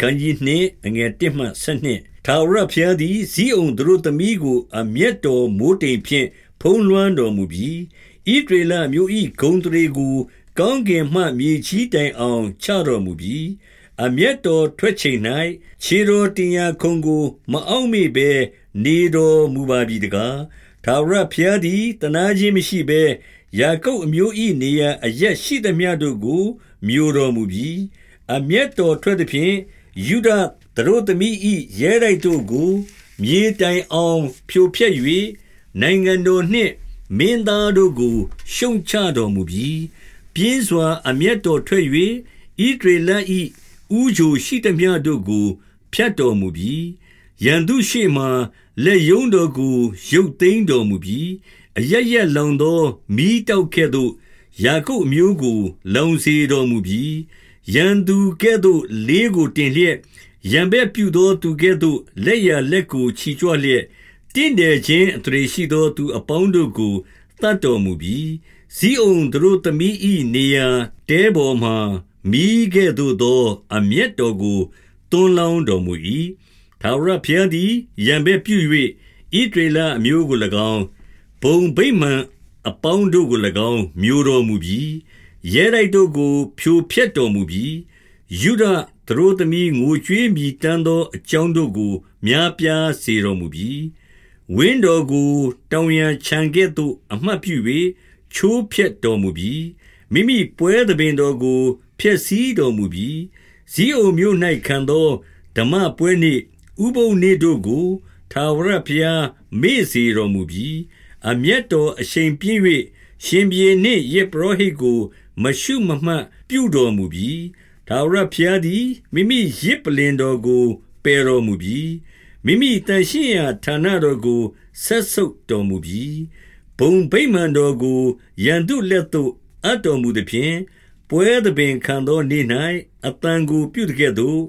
ခန်းကြီးနှင့်အငယ်1မှ7ထာဝရဘုရားသည်ဇီးအောင်တို့သမီးကိုအမျက်တော်မိုးတိမ်ဖြင့်ဖုံးလွှမ်းတော်မူပြီးဣဒရေလမျိုး၏ဂုံတရေကို ကောင်းကင်မှမြေကြီးတိုင်အောင်ချတော်မူပြီးအမျက်တော်ထွက်ချိန်၌ခြေတော်တင်ရာခုံကို မအောင်မေဘဲနေတော်မူပါပြီတကားထာဝရဘုရားသည်တနာခြင်းမရှိဘဲယာကုပ်အမျိုး၏နေရာအရက်ရှိသမျှတို့ကိုမျိုးတော်မူပြီးအမျက်တော်ထွက်သည်ဖြင့် ယူဒသတို့သမီး၏ရဲတိုက်တို့ကို မြေတိုင်အောင်ဖြိုဖျက်၍နိုင်ငံတော်နှင့်မင်းသားတို့ကိုရှုံချတော်မူပြီးပြင်းစွာအမျက်တော်ထွက်၍ဣဒရေလ၏ဥဂျိုရှိသမျှတို့ကိုဖြတ်တော်မူပြီးရန်သူရှိမှလက်ယုံတော်ကိုရုပ်သိမ်းတော်မူပြီးအရရက်လောင်သောမိတောက်ခဲ့သို့ယာကုပ်အမျိုးကိုလောင်စေတော်မူပြီး ရန်သူကဲ့သို့လေးကိုတင်လျက်ရံဘက်ပြုသောသူကဲ့သို့လက်ရလက်ကိုချီကြွလျက်တင့်တယ်ခြင်းအထရေရှိသောသူအပေါင်းတို့ကိုတတ်တော်မူပြီးဇီးအောင်တို့သမီးဤနေရာတဲပေါ်မှမိကဲ့သို့သောအမျက်တော်ကိုတွန်းလောင်းတော်မူ၏ထာဝရဘုရားသည်ရံဘက်ပြု၍ဣဒရေလအမျိုးကို၎င်းဘုံဗိမှန်အပေါင်းတို့ကို၎င်းမျိုးတော်မူပြီး ရဲတိုက်တို့ကို ဖြိုဖျက်တော်မူပြီးယူဒသတို့သမီးငိုကြွေးမြည်တမ်းသောအကြောင်းတို့ကို များပြားစေတော်မူပြီးဝင်းတော်ကိုတောင်ရန်ခြံကဲ့သို့ အမှတ်ပြု၍ချိုးဖျက်တော်မူပြီးမိမိပွဲသဘင်တော်ကိုဖျက်ဆီးတော်မူပြီးဇီးအုံမြို့၌ခံသောဓမ္မပွဲနှင့်ဥပုံနေတို့ကိုထာဝရဘုရားမေ့စေတော်မူပြီးအမျက်တော်အရှိန်ပြင်း၍ရှင်ပြေနှင့်ယေပရောဟိတ်ကို မရှုမမှတ်ပြုတော်မူပြီးထာဝရဘုရားသည်မိမိရစ်ပလင်တော်ကိုပယ်တော်မူပြီးမိမိတန်ရှင်းရာဌာနတော်ကိုဆက်ဆုပ်တော်မူပြီးဘုံဗိမာန်တော်ကိုရန်သူလက်သို့အပ်တော်မူသည်ဖြင့်ပွဲသဘင်ခံသောနေ့၌အတန်ကိုပြုတကဲ့သို့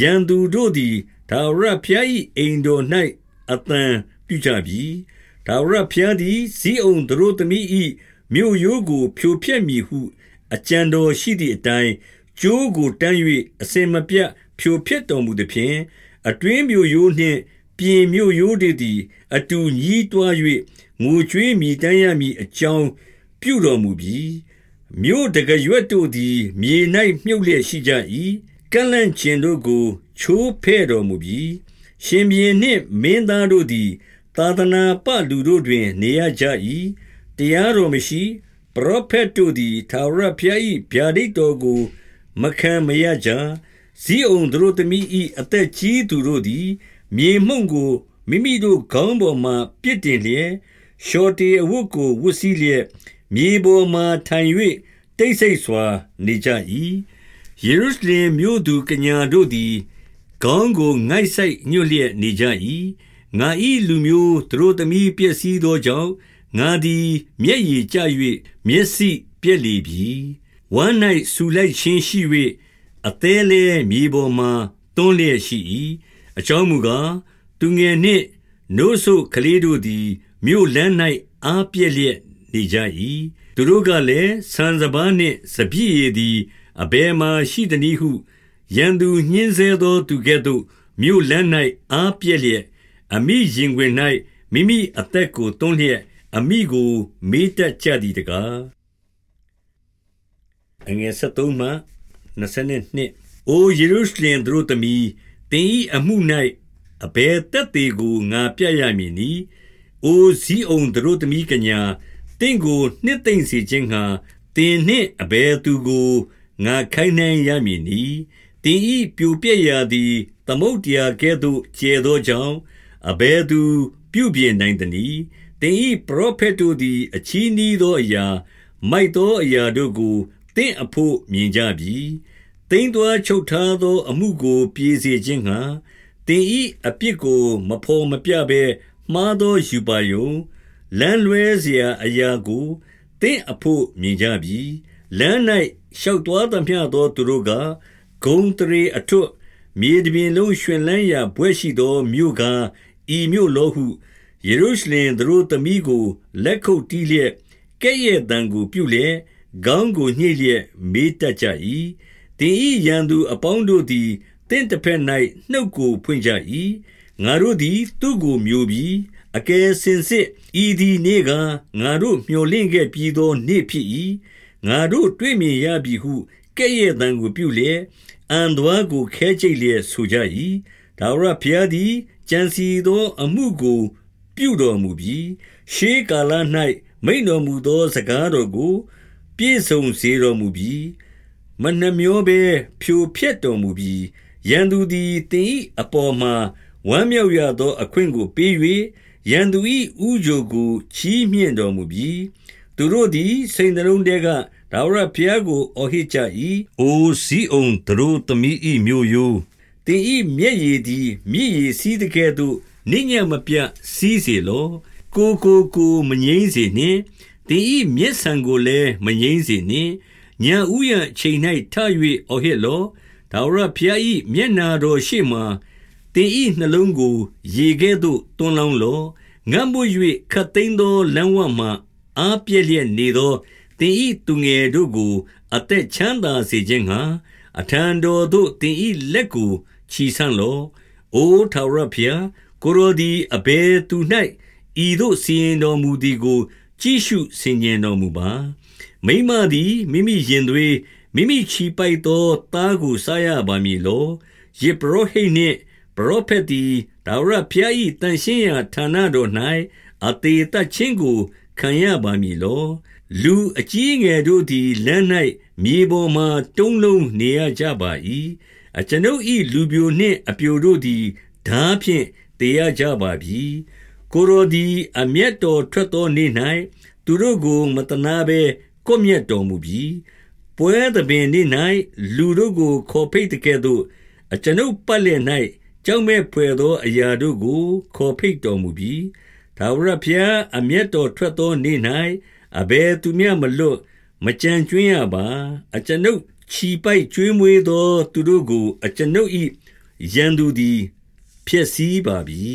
ရန်သူတို့သည်ထာဝရဘုရား၏အိမ်တော်၌အတန်ပြုကြပြီထာဝရဘုရားသည်ဇီးအောင်တို့သမီး၏မြို့ရိုးကိုဖြိုဖျက်မည်ဟု အကြံတော်ရှိသည့်အတိုင်းကျိုးကိုတန်း၍အစင်မပြတ်ဖြိုဖျက်တော်မူသည်ဖြင့်အတွင်းမြို့ရိုးနှင့်ပြင်မြို့ရိုးတို့သည် အတူညီးတွား၍ငိုကြွေးမြည်တမ်းရမည်အကြောင်းပြုတော်မူပြီးမြို့တကရွက်တို့သည် မြေ၌မြုပ်လျက်ရှိကြ၏ကန့်လန့်ကျင်တို့ကို ချိုးဖဲ့တော်မူပြီးရှင်ဘီနှင့်မင်းသားတို့သည် သာသနာပလူတို့တွင် နေရကြ၏တရားတော်မရှိ ပရောဖက်တို့သည်သာရဖျား၏ဗျာဒိတ်တော်ကို မခံမရကြဇီးအောင်တို့သမီး၏အသက်ကြီးသူတို့သည် မြေမှုန့်ကိုမိမိတို့ခေါင်းပေါ်မှပြစ်တင်လျက်ရှော်တေအဝတ်ကိုဝတ်စည်းလျက်မြေပေါ်မှထိုင်၍တိတ်ဆိတ်စွာ နေကြ၏ယေရုရှလင်မြို့သူကညာတို့သည်ခေါင်းကိုငိုက်ဆိုင်ညွတ်လျက်နေကြ၏ငါ၏လူမျိုးတို့သမီးပျက်စီးသောကြောင့် ငါသည်မျက်ရည်ကျ၍မျက်စိပြက်လေပြီဝမ်း၌ဆူလိုက်ခြင်းရှိ၍အသေးလဲမြေပေါ်မှတွန်းလျက်ရှိ၏အကြောင်းမူကားသူငယ်နှင့်နို့ဆိုကလေးတို့သည်မြို့လမ်း၌အားပြက်လျက်နေကြ၏သူတို့ကလည်းဆန်စပါးနှင့်စပြည့်ရည်သည်အဘယ်မှရှိသနည်းဟုရန်သူညှင်းဆဲသောသူကဲ့သို့မြို့လမ်း၌အားပြက်လျက်အမိရင်တွင်၌မိမိအသက်ကိုတွန်းလျက် အမိကို မေးတတ်ကြသည်တကားအငယ်73မှ22အိုယေရုရှလင်တို့သမီးတင်ဤအမှု၌အဘယ်တက်သေးကိုငါပြရမည်နီအိုဇီးအောင်တို့သမီးကညာတင့်ကိုနှစ်သိမ့်စေခြင်းငှာတင်နှင့်အဘယ်သူကိုငါခိုင်းနှံရမည်နီတင်ဤပြိုပြက်ရာသည် သမုတ်တရားကဲ့သို့ကျဲသောကြောင့်အဘယ်သူပြုပြင်နိုင်သနည်းတ င်၏ပရောဖက်တို့သည် အချည်းနှီးသောအရာ၊မိုက်သောအရာတို့ကို သင့်အဘို့ မြင်ကြပြီ။သိမ်းသွားချုပ်ထားသော အမှုကို ပြေစေခြင်းငှါ၊သင်၏အပြစ်ကို မဘော်မပြဘဲ မှားသောရူပါရုံ၊လမ်းလွဲစရာအရာကို သင့်အဘို့ မြင်ကြပြီ။လမ်း၌ရှောက်သွားသမျှသော သူတို့က၊ဂုဏ်အသရေအထွဋ်၊မြေတပြင်လုံးရွှင်လန်းရာဘွဲ့ရှိသော မြို့ကား ဤမြို့လောဟု ယေရုရှလင်သူတို့သမီးကို လက်ခုပ်တီးလျက်ကဲ့ရဲ့တံကိုပြုလျက်ခေါင်းကိုညှိလျက်မေးတတ်ကြ၏တင်ဤရန်သူအပေါင်းတို့သည်သင့်တစ်ဖက်၌နှုတ်ကိုဖွင့်ကြ၏ငါတို့သည်သူ့ကိုမျိုးပြီးအကယ်စင်စစ်ဤသည်နေ့ကငါတို့မျှော်လင့်ခဲ့ပြီးသောနေ့ဖြစ်၏ငါတို့တွေ့မြင်ရပြီဟုကဲ့ရဲ့တံကိုပြုလျက်အံသွားကိုခဲချိတ်လျက်ဆိုကြ၏ဒါဝရဘုရားသည်ကြံစီသောအမှုကို ပြုတော်မူပြီးရှေးကာလ၌မိန်တော်မူသော စကားတော်ကို ပြည့်စုံစေတော်မူပြီးမနှမျောဘဲဖြိုဖျက်တော်မူပြီးရန်သူသည်တင်၏အပေါ်မှာဝမ်းမြောက်ရသော အခွင့်ကိုပေး၍ရန်သူ၏ဥကြိုကိုချီးမြှင့်တော်မူပြီးသူတို့သည်စိန်တလုံးတဲကဒါဝရဘုရားကိုအော်ဟစ်ကြ၏အိုစီအုံတို့သမီး၏မြို့ယိုတင်၏မျက်ရည်သည်မြည်ရည်စီးတဲ့ကဲ့သို့ နိညံ့မပြတ်စီးစေလောကိုကိုကိုမငိမ့်စေနှင့်တင်၏မျက်ဆံကိုလည်းမငိမ့်စေနှင့်ညံဥယံချိန်၌ထ၍အော်ဟစ်လောဒါဝရဘုရား၏မျက်နာတော်ရှိမှတင်၏နှလုံးကိုရေကဲ့သို့တွန်းလောင်းလောငတ်မှု၍ခတ်သိမ်းသောလမ်းဝမှအားပြည့်လျက်နေသောတင်ဤသူငယ်တို့ကို အသက်ချမ်းသာစေခြင်းငှာအထံတော်သို့တင်ဤလက်ကိုချီဆန့်လော။အိုထာဝရဘုရား ကိုရိုဒီအဘယ်သူ၌ဤသို့စီရင်တော်မူသည်ကို ကြည့်ရှုဆင်ခြင်တော်မူပါ။မိမသည်မိမိရင်သွေးမိမိချီပိုက်သောသားကိုစားရပါမည်လော။ယေဘရဟိနှင့်ပရောဖက်သည်ဒါဝရဘုရား၏တန်ရှင်းရာဌာနတော်၌အသေးတချင်းကိုခံရပါမည်လောလူအကြီးငယ်တို့သည်လမ်း၌မြေပေါ်မှတုံးလုံးနေရကြပါ၏အကျွန်ုပ်၏လူပြိုနှင့်အပြိုတို့သည်ဓာဖြင့် တေရကြပါပြီကိုရိုသည်အမျက်တော်ထွက်သောနေ့၌သူတို့ကိုမတနာဘဲကိုမျက်တော်မူပြီးပွဲသဘင်နေ့၌လူတို့ကိုခေါ်ဖိတ်တဲ့ကဲ့သို့အကျွန်ုပ်ပတ်လည်၌ကြောက်မဲ့ဖွယ်သောအရာတို့ကို ခေါ်ဖိတ်တော်မူပြီးထာဝရဘုရားအမျက်တော်ထွက်သောနေ့၌အဘယ်သူမျှမလွတ်မကြံကျွင်းရပါအကျွန်ုပ်ချီပိုက်ကျွေးမွေးသော သူတို့ကို အကျွန်ုပ်၏ရန်သူသည် ဖျက်ဆီးပါပြီ